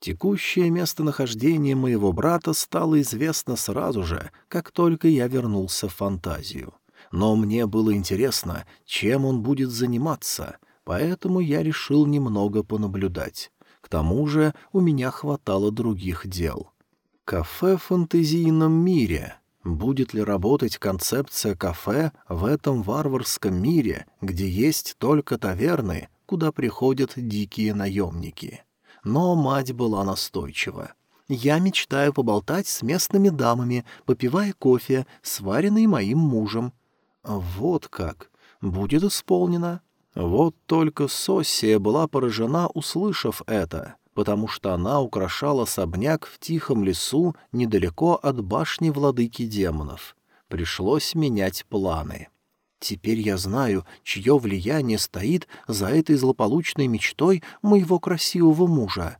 Текущее местонахождение моего брата стало известно сразу же, как только я вернулся в фантазию. Но мне было интересно, чем он будет заниматься, поэтому я решил немного понаблюдать. К тому же у меня хватало других дел. Кафе в фантазийном мире. Будет ли работать концепция кафе в этом варварском мире, где есть только таверны, куда приходят дикие наемники? Но мать была настойчива. «Я мечтаю поболтать с местными дамами, попивая кофе, сваренный моим мужем». «Вот как! Будет исполнено». Вот только Соссия была поражена, услышав это, потому что она украшала особняк в тихом лесу недалеко от башни владыки демонов. Пришлось менять планы. Теперь я знаю, чье влияние стоит за этой злополучной мечтой моего красивого мужа.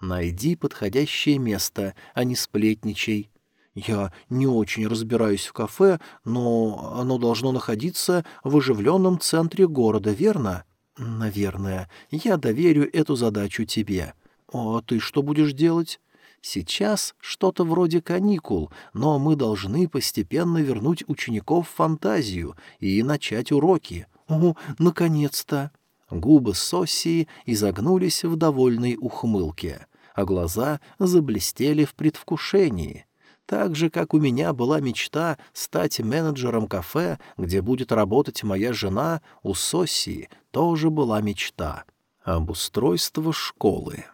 Найди подходящее место, а не сплетничай. Я не очень разбираюсь в кафе, но оно должно находиться в оживленном центре города, верно? Наверное. Я доверю эту задачу тебе. А ты что будешь делать? Сейчас что-то вроде каникул, но мы должны постепенно вернуть учеников в фантазию и начать уроки. О, наконец-то!» Губы Соссии изогнулись в довольной ухмылке, а глаза заблестели в предвкушении. Так же, как у меня была мечта стать менеджером кафе, где будет работать моя жена, у Соссии тоже была мечта. Обустройство школы.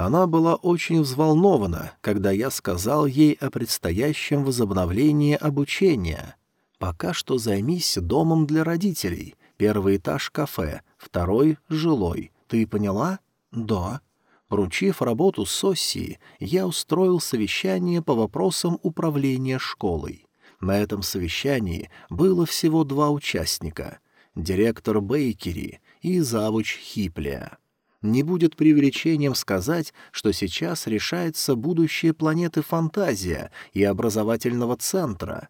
Она была очень взволнована, когда я сказал ей о предстоящем возобновлении обучения. Пока что займись домом для родителей. Первый этаж — кафе, второй — жилой. Ты поняла? Да. Поручив работу Соссии, я устроил совещание по вопросам управления школой. На этом совещании было всего два участника — директор Бейкери и завуч Хиплия. Не будет преувеличением сказать, что сейчас решается будущее планеты Фантазия и образовательного центра.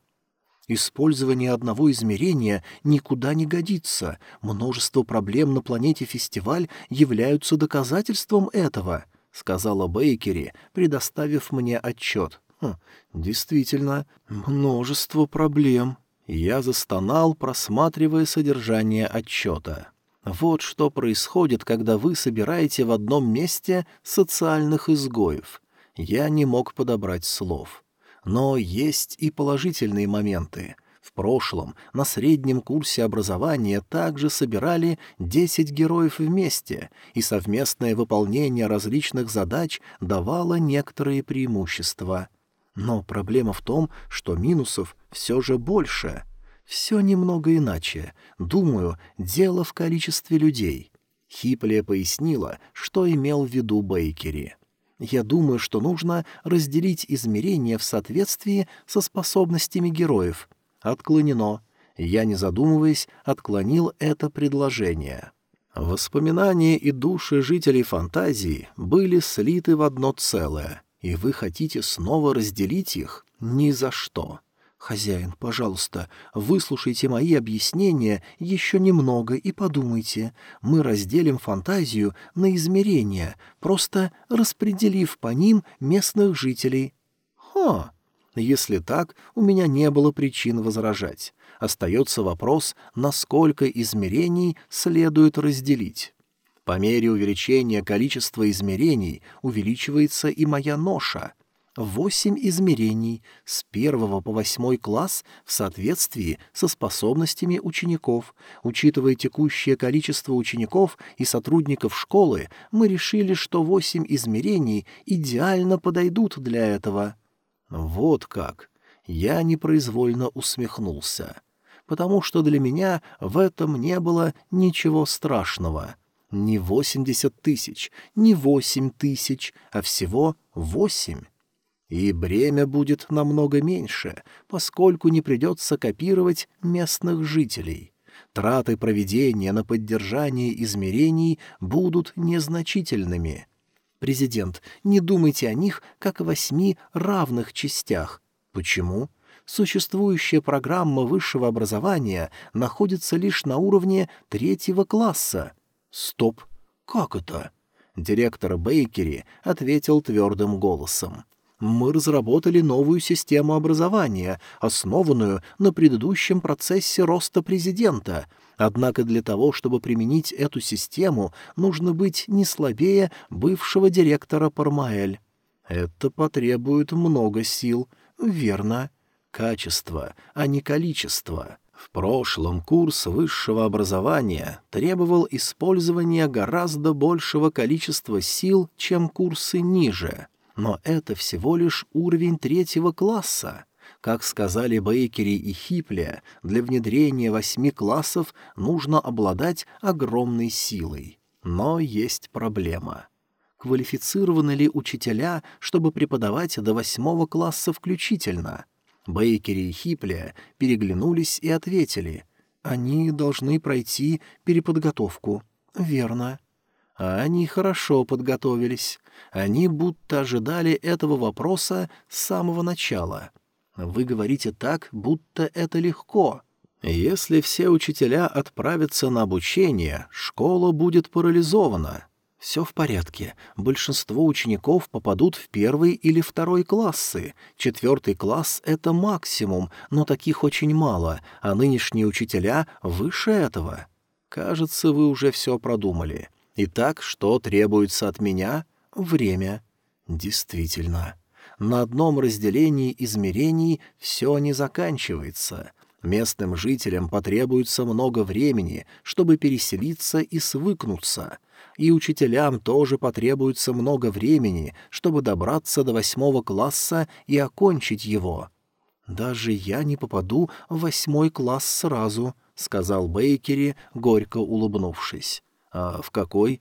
Использование одного измерения никуда не годится. Множество проблем на планете Фестиваль являются доказательством этого, — сказала Бейкери, предоставив мне отчет. Хм, действительно, множество проблем. Я застонал, просматривая содержание отчета. Вот что происходит, когда вы собираете в одном месте социальных изгоев. Я не мог подобрать слов. Но есть и положительные моменты. В прошлом на среднем курсе образования также собирали 10 героев вместе, и совместное выполнение различных задач давало некоторые преимущества. Но проблема в том, что минусов все же больше — все немного иначе. Думаю, дело в количестве людей. Хиплия пояснила, что имел в виду Бейкери. Я думаю, что нужно разделить измерения в соответствии со способностями героев. Отклонено. Я, не задумываясь, отклонил это предложение. Воспоминания и души жителей фантазии были слиты в одно целое, и вы хотите снова разделить их? Ни за что. «Хозяин, пожалуйста, выслушайте мои объяснения еще немного и подумайте. Мы разделим фантазию на измерения, просто распределив по ним местных жителей». «Ха! Если так, у меня не было причин возражать. Остается вопрос, насколько измерений следует разделить». По мере увеличения количества измерений увеличивается и моя ноша — восемь измерений с первого по восьмой класс в соответствии со способностями учеников. Учитывая текущее количество учеников и сотрудников школы, мы решили, что восемь измерений идеально подойдут для этого. Вот как. Я непроизвольно усмехнулся. Потому что для меня в этом не было ничего страшного. Не восемьдесят тысяч, не восемь тысяч, а всего восемь. И бремя будет намного меньше, поскольку не придется копировать местных жителей. Траты проведения на поддержание измерений будут незначительными. Президент, не думайте о них как о восьми равных частях. Почему? Существующая программа высшего образования находится лишь на уровне третьего класса. Стоп. Как это? Директор Бейкери ответил твердым голосом мы разработали новую систему образования, основанную на предыдущем процессе роста президента. Однако для того, чтобы применить эту систему, нужно быть не слабее бывшего директора Пармаэль. Это потребует много сил. Верно. Качество, а не количество. В прошлом курс высшего образования требовал использования гораздо большего количества сил, чем курсы ниже — но это всего лишь уровень третьего класса. Как сказали Бейкери и Хипли, для внедрения восьми классов нужно обладать огромной силой. Но есть проблема. Квалифицированы ли учителя, чтобы преподавать до восьмого класса включительно? Бейкери и Хипли переглянулись и ответили. Они должны пройти переподготовку. Верно. А они хорошо подготовились. Они будто ожидали этого вопроса с самого начала. Вы говорите так, будто это легко. Если все учителя отправятся на обучение, школа будет парализована. Все в порядке. Большинство учеников попадут в первый или второй классы. Четвертый класс — это максимум, но таких очень мало, а нынешние учителя выше этого. Кажется, вы уже все продумали. Итак, что требуется от меня? Время. Действительно. На одном разделении измерений все не заканчивается. Местным жителям потребуется много времени, чтобы переселиться и свыкнуться. И учителям тоже потребуется много времени, чтобы добраться до восьмого класса и окончить его. «Даже я не попаду в восьмой класс сразу», — сказал Бейкери, горько улыбнувшись. «А в какой?»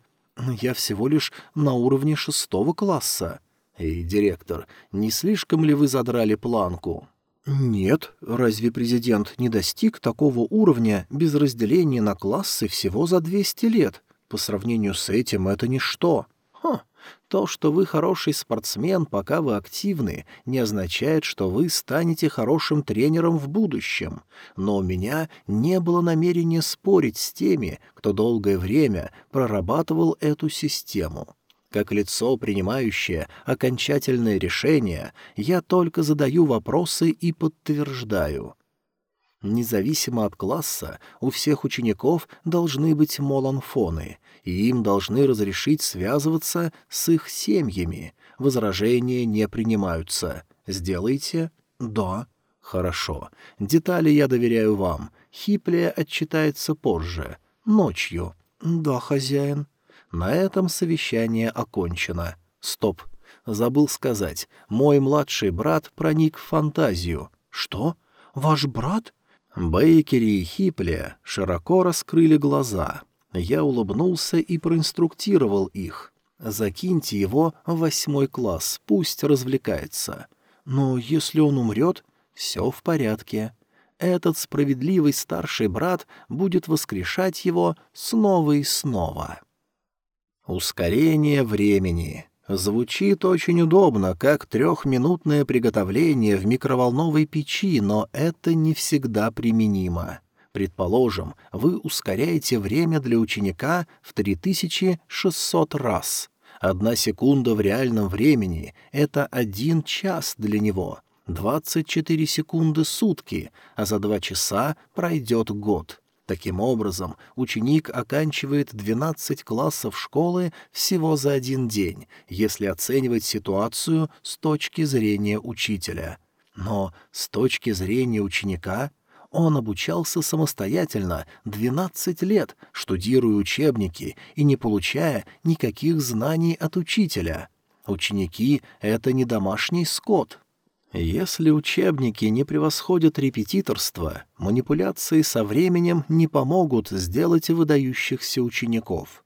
«Я всего лишь на уровне шестого класса». «Эй, директор, не слишком ли вы задрали планку?» «Нет, разве президент не достиг такого уровня без разделения на классы всего за 200 лет? По сравнению с этим это ничто». «Ха, то, что вы хороший спортсмен, пока вы активны, не означает, что вы станете хорошим тренером в будущем. Но у меня не было намерения спорить с теми, кто долгое время прорабатывал эту систему. Как лицо, принимающее окончательное решение, я только задаю вопросы и подтверждаю. Независимо от класса, у всех учеников должны быть моланфоны, и им должны разрешить связываться с их семьями. Возражения не принимаются. Сделайте? Да. Хорошо. Детали я доверяю вам. Хиплия отчитается позже. Ночью. Да, хозяин. На этом совещание окончено. Стоп. Забыл сказать. Мой младший брат проник в фантазию. Что? Ваш брат? Бейкери и Хипли широко раскрыли глаза. Я улыбнулся и проинструктировал их. «Закиньте его в восьмой класс, пусть развлекается. Но если он умрет, все в порядке. Этот справедливый старший брат будет воскрешать его снова и снова». Ускорение времени. Звучит очень удобно, как трехминутное приготовление в микроволновой печи, но это не всегда применимо. Предположим, вы ускоряете время для ученика в 3600 раз. Одна секунда в реальном времени — это один час для него, 24 секунды сутки, а за два часа пройдет год. Таким образом, ученик оканчивает 12 классов школы всего за один день, если оценивать ситуацию с точки зрения учителя. Но с точки зрения ученика он обучался самостоятельно 12 лет, штудируя учебники и не получая никаких знаний от учителя. Ученики — это не домашний скот. Если учебники не превосходят репетиторство, манипуляции со временем не помогут сделать выдающихся учеников.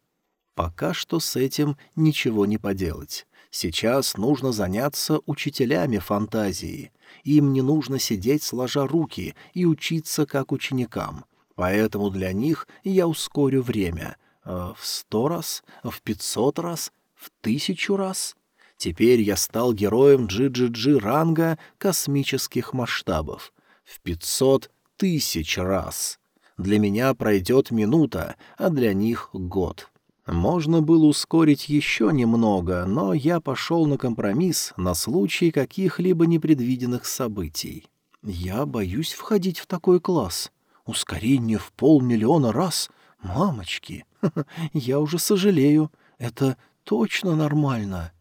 Пока что с этим ничего не поделать. Сейчас нужно заняться учителями фантазии. Им не нужно сидеть сложа руки и учиться как ученикам. Поэтому для них я ускорю время. Э, в сто раз? В пятьсот раз? В тысячу раз? Теперь я стал героем GGG ранга космических масштабов. В пятьсот тысяч раз. Для меня пройдет минута, а для них — год. Можно было ускорить еще немного, но я пошел на компромисс на случай каких-либо непредвиденных событий. Я боюсь входить в такой класс. Ускорение в полмиллиона раз? Мамочки! Я уже сожалею. Это точно нормально.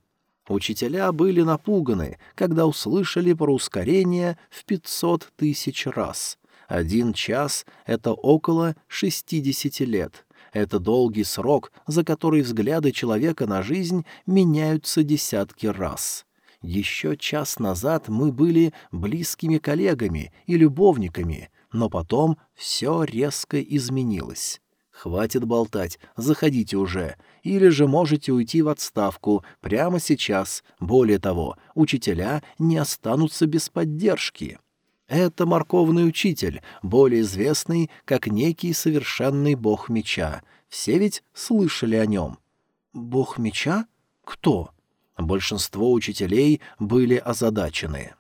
Учителя были напуганы, когда услышали про ускорение в пятьсот тысяч раз. Один час — это около шестидесяти лет. Это долгий срок, за который взгляды человека на жизнь меняются десятки раз. Еще час назад мы были близкими коллегами и любовниками, но потом все резко изменилось. Хватит болтать, заходите уже. Или же можете уйти в отставку прямо сейчас. Более того, учителя не останутся без поддержки. Это морковный учитель, более известный как некий совершенный бог меча. Все ведь слышали о нем. Бог меча? Кто? Большинство учителей были озадачены.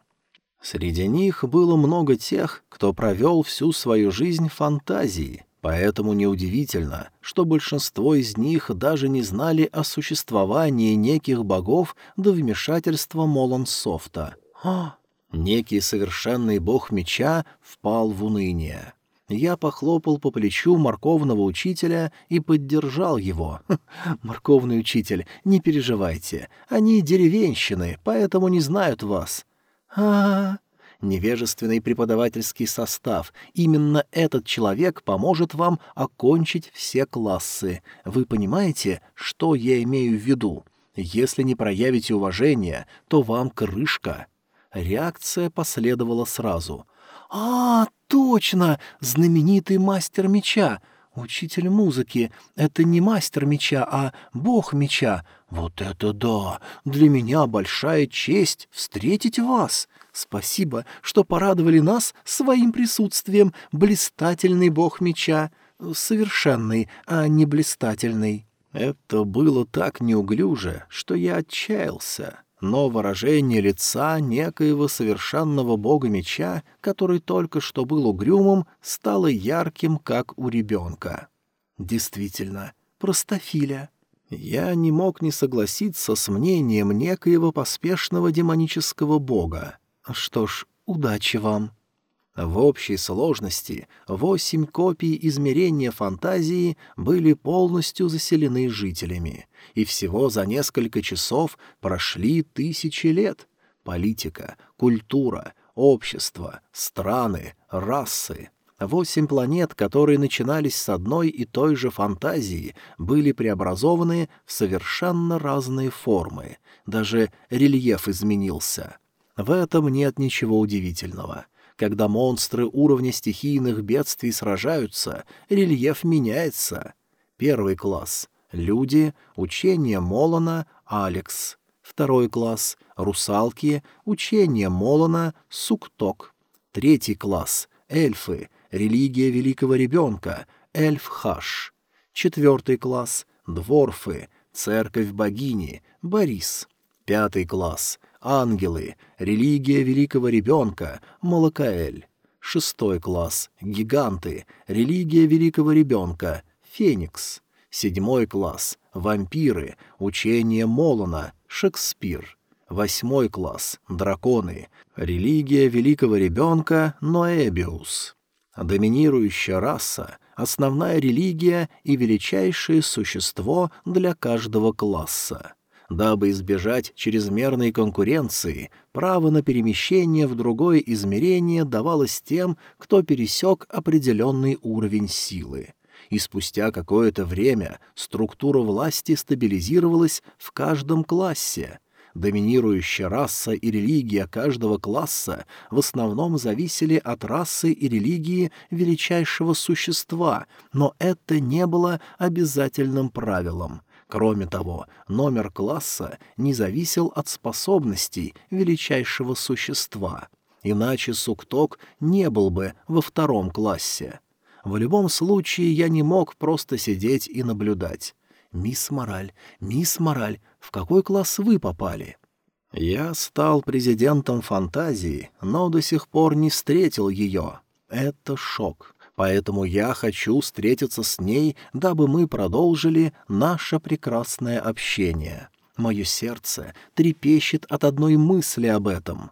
Среди них было много тех, кто провел всю свою жизнь фантазии — Поэтому неудивительно, что большинство из них даже не знали о существовании неких богов до вмешательства Молонсофта. А, некий совершенный бог меча впал в уныние. Я похлопал по плечу морковного учителя и поддержал его. «Морковный учитель, не переживайте, они деревенщины, поэтому не знают вас». «А-а-а!» Невежественный преподавательский состав. Именно этот человек поможет вам окончить все классы. Вы понимаете, что я имею в виду? Если не проявите уважение, то вам крышка». Реакция последовала сразу. «А, точно! Знаменитый мастер меча! Учитель музыки — это не мастер меча, а бог меча. Вот это да! Для меня большая честь встретить вас! Спасибо, что порадовали нас своим присутствием, блистательный бог меча. Совершенный, а не блистательный. Это было так неуглюже, что я отчаялся. Но выражение лица некоего совершенного бога меча, который только что был угрюмым, стало ярким, как у ребенка. Действительно, простофиля. Я не мог не согласиться с мнением некоего поспешного демонического бога. Что ж, удачи вам. В общей сложности восемь копий измерения фантазии были полностью заселены жителями, и всего за несколько часов прошли тысячи лет. Политика, культура, общество, страны, расы. Восемь планет, которые начинались с одной и той же фантазии, были преобразованы в совершенно разные формы. Даже рельеф изменился — в этом нет ничего удивительного. Когда монстры уровня стихийных бедствий сражаются, рельеф меняется. Первый класс — люди, учение Молона, Алекс. Второй класс — русалки, учение Молона, Сукток. Третий класс — эльфы, религия великого ребенка, Эльф-Хаш. Четвертый класс — дворфы, церковь богини, Борис — Пятый класс. Ангелы. Религия великого ребенка. Малакаэль. Шестой класс. Гиганты. Религия великого ребенка. Феникс. Седьмой класс. Вампиры. Учение Молона. Шекспир. Восьмой класс. Драконы. Религия великого ребенка. Ноэбиус. Доминирующая раса. Основная религия и величайшее существо для каждого класса. Дабы избежать чрезмерной конкуренции, право на перемещение в другое измерение давалось тем, кто пересек определенный уровень силы. И спустя какое-то время структура власти стабилизировалась в каждом классе. Доминирующая раса и религия каждого класса в основном зависели от расы и религии величайшего существа, но это не было обязательным правилом — Кроме того, номер класса не зависел от способностей величайшего существа, иначе Сукток не был бы во втором классе. В любом случае я не мог просто сидеть и наблюдать. «Мисс Мораль, мисс Мораль, в какой класс вы попали?» Я стал президентом фантазии, но до сих пор не встретил ее. Это шок поэтому я хочу встретиться с ней, дабы мы продолжили наше прекрасное общение. Мое сердце трепещет от одной мысли об этом.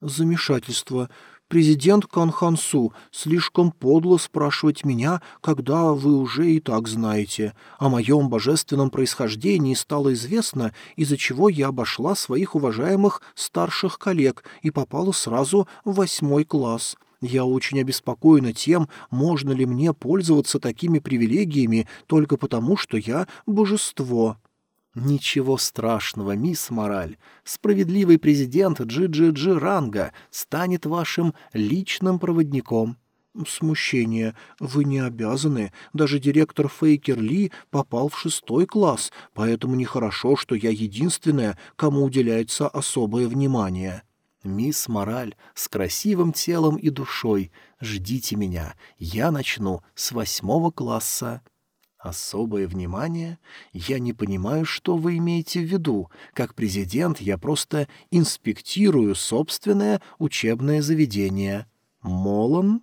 Замешательство. Президент Канхансу, слишком подло спрашивать меня, когда вы уже и так знаете. О моем божественном происхождении стало известно, из-за чего я обошла своих уважаемых старших коллег и попала сразу в восьмой класс. Я очень обеспокоена тем, можно ли мне пользоваться такими привилегиями только потому, что я божество». «Ничего страшного, мисс Мораль. Справедливый президент Джи-Джи-Джи Ранга станет вашим личным проводником». «Смущение. Вы не обязаны. Даже директор Фейкер Ли попал в шестой класс, поэтому нехорошо, что я единственная, кому уделяется особое внимание». «Мисс Мораль с красивым телом и душой, ждите меня, я начну с восьмого класса». «Особое внимание? Я не понимаю, что вы имеете в виду. Как президент я просто инспектирую собственное учебное заведение». «Молон?»